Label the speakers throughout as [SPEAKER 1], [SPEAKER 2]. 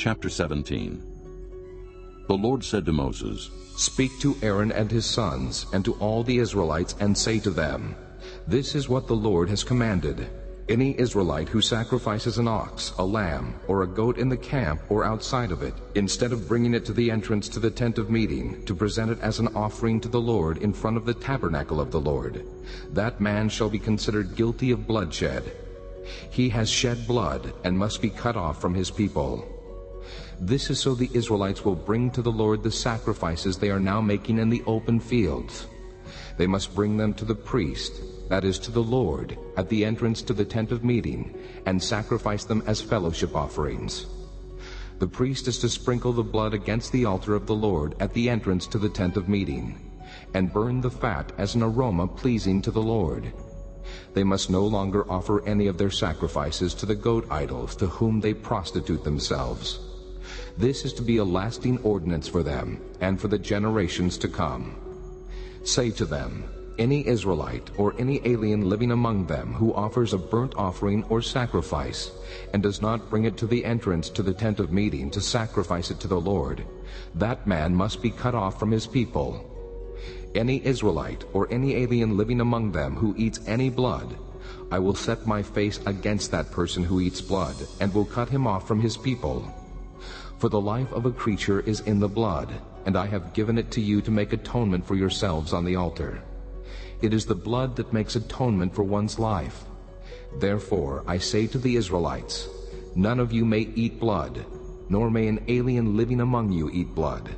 [SPEAKER 1] Chapter 17 The Lord said to Moses,
[SPEAKER 2] Speak to Aaron and his sons, and to all the Israelites, and say to them, This is what the Lord has commanded. Any Israelite who sacrifices an ox, a lamb, or a goat in the camp or outside of it, instead of bringing it to the entrance to the tent of meeting, to present it as an offering to the Lord in front of the tabernacle of the Lord, that man shall be considered guilty of bloodshed. He has shed blood and must be cut off from his people. This is so the Israelites will bring to the Lord the sacrifices they are now making in the open fields. They must bring them to the priest, that is to the Lord, at the entrance to the tent of meeting, and sacrifice them as fellowship offerings. The priest is to sprinkle the blood against the altar of the Lord at the entrance to the tent of meeting, and burn the fat as an aroma pleasing to the Lord. They must no longer offer any of their sacrifices to the goat idols to whom they prostitute themselves. This is to be a lasting ordinance for them and for the generations to come. Say to them, any Israelite or any alien living among them who offers a burnt offering or sacrifice and does not bring it to the entrance to the tent of meeting to sacrifice it to the Lord, that man must be cut off from his people. Any Israelite or any alien living among them who eats any blood, I will set my face against that person who eats blood and will cut him off from his people. For the life of a creature is in the blood, and I have given it to you to make atonement for yourselves on the altar. It is the blood that makes atonement for one's life. Therefore I say to the Israelites, None of you may eat blood, nor may an alien living among you eat blood.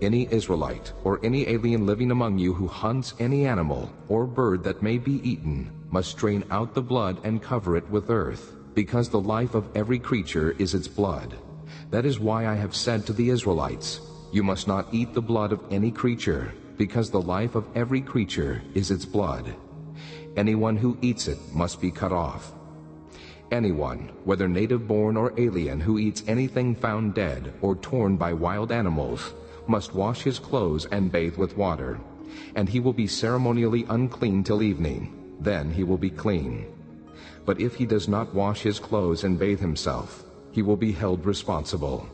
[SPEAKER 2] Any Israelite or any alien living among you who hunts any animal or bird that may be eaten must drain out the blood and cover it with earth, because the life of every creature is its blood. That is why I have said to the Israelites, You must not eat the blood of any creature, because the life of every creature is its blood. Anyone who eats it must be cut off. Anyone, whether native-born or alien, who eats anything found dead or torn by wild animals, must wash his clothes and bathe with water, and he will be ceremonially unclean till evening. Then he will be clean. But if he does not wash his clothes and bathe himself, he will be held responsible.